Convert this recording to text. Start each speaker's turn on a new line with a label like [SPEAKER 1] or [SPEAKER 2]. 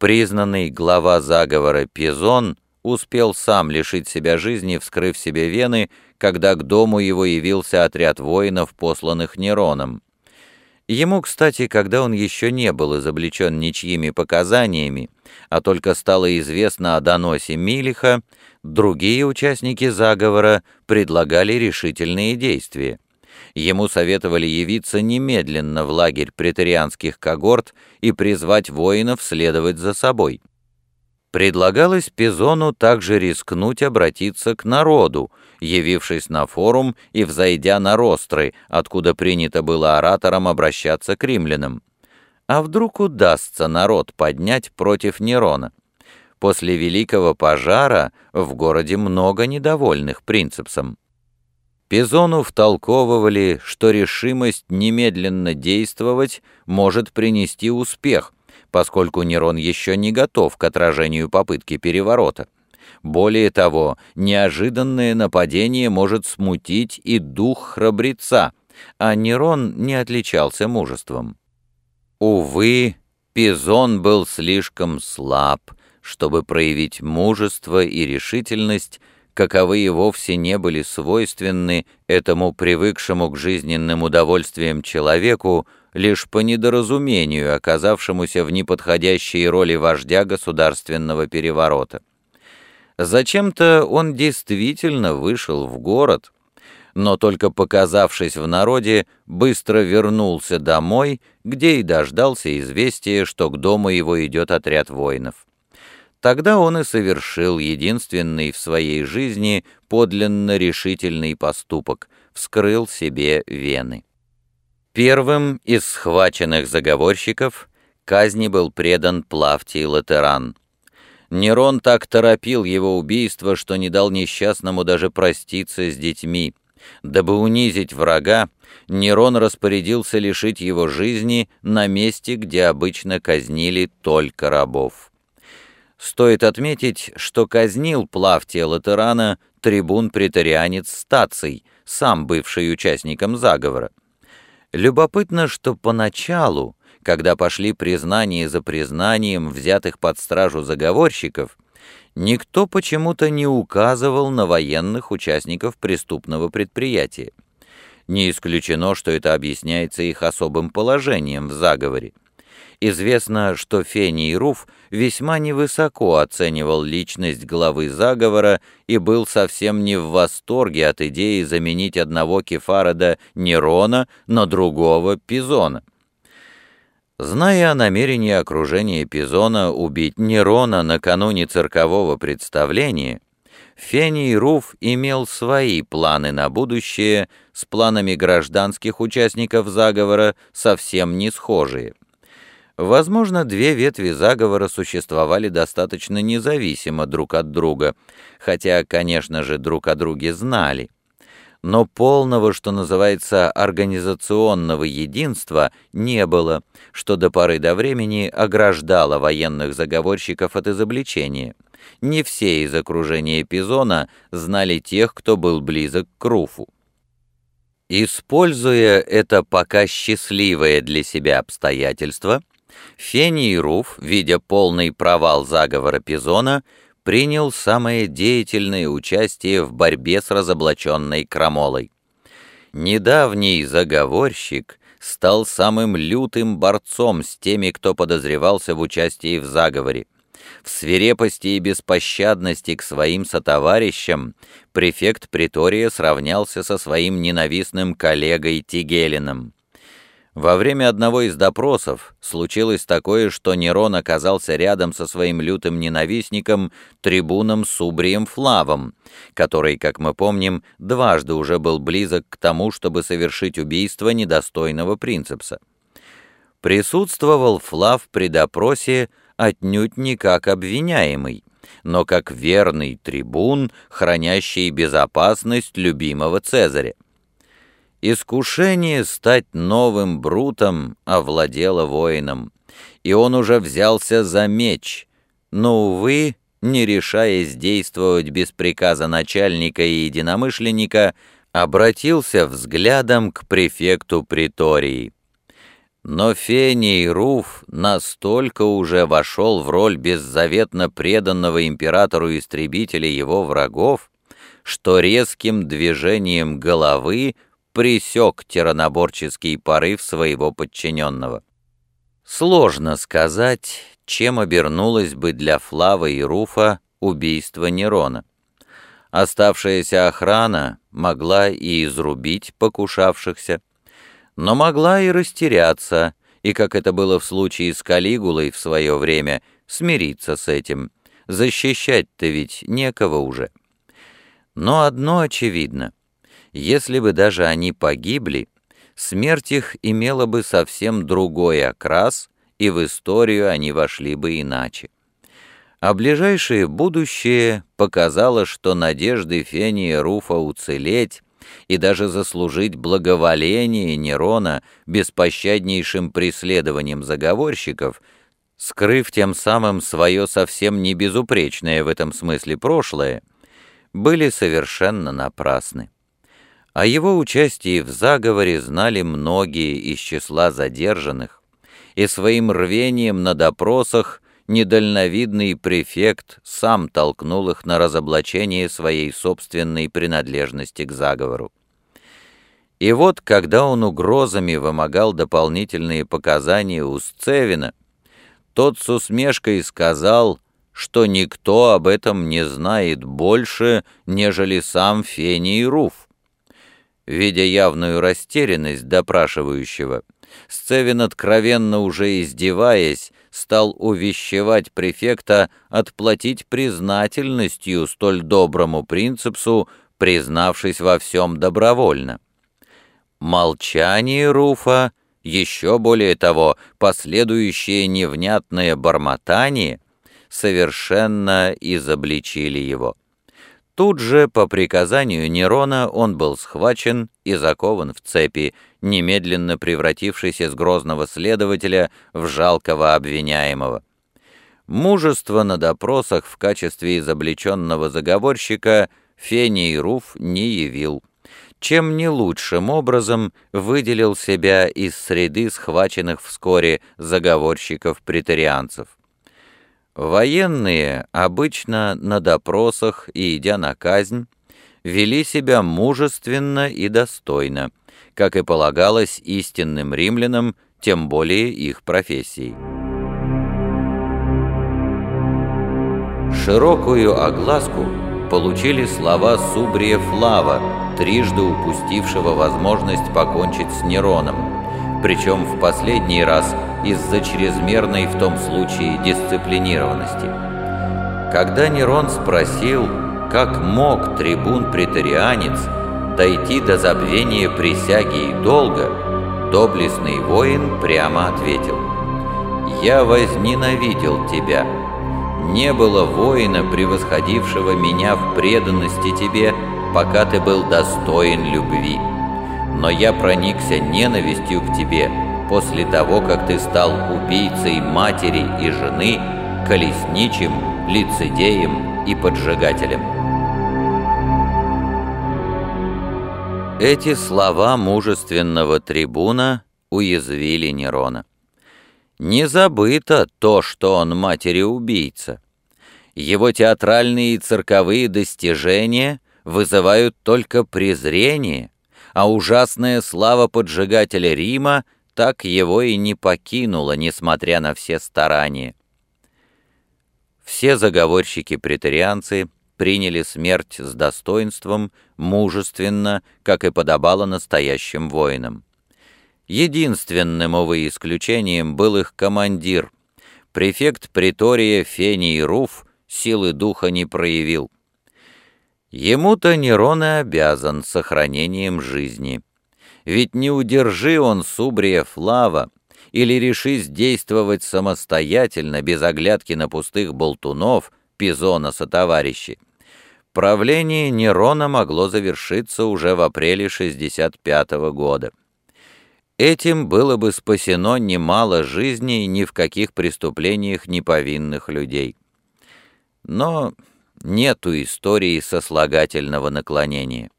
[SPEAKER 1] Признанный глава заговора Пизон успел сам лишить себя жизни, вскрыв себе вены, когда к дому его явился отряд воинов, посланных Нероном. Ему, кстати, когда он еще не был изобличен ничьими показаниями, а только стало известно о доносе Милиха, другие участники заговора предлагали решительные действия. Ему советовали явиться немедленно в лагерь претарианских когорт и призвать воинов следовать за собой. Предлагалось Пизону также рискнуть обратиться к народу, явившись на форум и взойдя на ростры, откуда принято было ораторам обращаться к римлянам. А вдруг удастся народ поднять против Нерона? После Великого пожара в городе много недовольных принципсом. Пизону втолковывали, что решимость немедленно действовать может принести успех – поскольку Нерон еще не готов к отражению попытки переворота. Более того, неожиданное нападение может смутить и дух храбреца, а Нерон не отличался мужеством. Увы, Пизон был слишком слаб, чтобы проявить мужество и решительность, каковые вовсе не были свойственны этому привыкшему к жизненным удовольствиям человеку, лишь по недоразумению, оказавшемуся в неподходящей роли вождя государственного переворота. Зачем-то он действительно вышел в город, но только показавшись в народе, быстро вернулся домой, где и дождался известия, что к дому его идет отряд воинов. Тогда он и совершил единственный в своей жизни подлинно решительный поступок — вскрыл себе вены. Первым из схваченных заговорщиков казни был предан Плавтий Латеран. Нерон так торопил его убийство, что не дал несчастному даже проститься с детьми. Дабы унизить врага, Нерон распорядился лишить его жизни на месте, где обычно казнили только рабов. Стоит отметить, что казнил Плавтия Латерана трибун-претарианец Стаций, сам бывший участником заговора. Любопытно, что поначалу, когда пошли признания за признанием взятых под стражу заговорщиков, никто почему-то не указывал на военных участников преступного предприятия. Не исключено, что это объясняется их особым положением в заговоре. Известно, что Фений Руф весьма невысоко оценивал личность главы заговора и был совсем не в восторге от идеи заменить одного кефарода Нерона на другого Пизона. Зная о намерении окружения Пизона убить Нерона накануне циркового представления, Фений Руф имел свои планы на будущее с планами гражданских участников заговора совсем не схожие. Возможно, две ветви заговора существовали достаточно независимо друг от друга, хотя, конечно же, друг о друге знали. Но полного, что называется, организационного единства не было, что до поры до времени ограждало военных заговорщиков от изобличения. Не все из окружения Пизона знали тех, кто был близок к Руфу. Используя это пока счастливое для себя обстоятельство, Фений Руф, видя полный провал заговора Пизона, принял самое деятельное участие в борьбе с разоблаченной крамолой. Недавний заговорщик стал самым лютым борцом с теми, кто подозревался в участии в заговоре. В свирепости и беспощадности к своим сотоварищам префект Притория сравнялся со своим ненавистным коллегой Тигелином. Во время одного из допросов случилось такое, что Нерон оказался рядом со своим лютым ненавистником, трибуном Субрием Флавом, который, как мы помним, дважды уже был близок к тому, чтобы совершить убийство недостойного принцепса. Присутствовал Флав при допросе отнюдь не как обвиняемый, но как верный трибун, хранящий безопасность любимого Цезаря. Искушение стать новым Брутом овладело воином, и он уже взялся за меч, но, увы, не решаясь действовать без приказа начальника и единомышленника, обратился взглядом к префекту притории. Но Фений Руф настолько уже вошел в роль беззаветно преданного императору истребителя его врагов, что резким движением головы пресек тираноборческий порыв своего подчиненного. Сложно сказать, чем обернулось бы для Флава и Руфа убийство Нерона. Оставшаяся охрана могла и изрубить покушавшихся, но могла и растеряться, и, как это было в случае с Калигулой в свое время, смириться с этим. Защищать-то ведь некого уже. Но одно очевидно. Если бы даже они погибли, смерть их имела бы совсем другой окрас, и в историю они вошли бы иначе а ближайшее будущее показало, что надежды Фения Руфа уцелеть и даже заслужить благоволение Нерона беспощаднейшим преследованием заговорщиков, скрыв тем самым свое совсем не безупречное в этом смысле прошлое, были совершенно напрасны. О его участии в заговоре знали многие из числа задержанных, и своим рвением на допросах недальновидный префект сам толкнул их на разоблачение своей собственной принадлежности к заговору. И вот, когда он угрозами вымогал дополнительные показания у Сцевина, тот с усмешкой сказал, что никто об этом не знает больше, нежели сам Фений Руф. Видя явную растерянность допрашивающего, Сцевин, откровенно уже издеваясь, стал увещевать префекта отплатить признательностью столь доброму принципсу, признавшись во всем добровольно. Молчание Руфа, еще более того, последующее невнятное бормотание, совершенно изобличили его. Тут же, по приказанию Нерона, он был схвачен и закован в цепи, немедленно превратившись из грозного следователя в жалкого обвиняемого. Мужество на допросах в качестве изобличенного заговорщика Фений Руф не явил, чем не лучшим образом выделил себя из среды схваченных вскоре заговорщиков-претарианцев. Военные обычно на допросах и идя на казнь вели себя мужественно и достойно, как и полагалось истинным римлянам, тем более их профессией. Широкую огласку получили слова Субрия Флава, трижды упустившего возможность покончить с Нероном, причем в последний раз – из-за чрезмерной в том случае дисциплинированности. Когда Нерон спросил, как мог трибун-претарианец дойти до забвения присяги и долга, доблестный воин прямо ответил, «Я возненавидел тебя. Не было воина, превосходившего меня в преданности тебе, пока ты был достоин любви. Но я проникся ненавистью к тебе, после того, как ты стал убийцей матери и жены, колесничим, лицедеем и поджигателем. Эти слова мужественного трибуна уязвили Нерона. Не забыто то, что он матери-убийца. Его театральные и цирковые достижения вызывают только презрение, а ужасная слава поджигателя Рима — так его и не покинула, несмотря на все старания. Все заговорщики-претарианцы приняли смерть с достоинством, мужественно, как и подобало настоящим воинам. Единственным, увы, исключением был их командир. Префект притория Фений Руф силы духа не проявил. Ему-то Нерон и обязан сохранением жизни ведь не удержи он Субрия Флава, или решись действовать самостоятельно, без оглядки на пустых болтунов, Пизона сотоварищи. Правление Нерона могло завершиться уже в апреле 65 -го года. Этим было бы спасено немало жизней ни в каких преступлениях неповинных людей. Но нету истории сослагательного наклонения.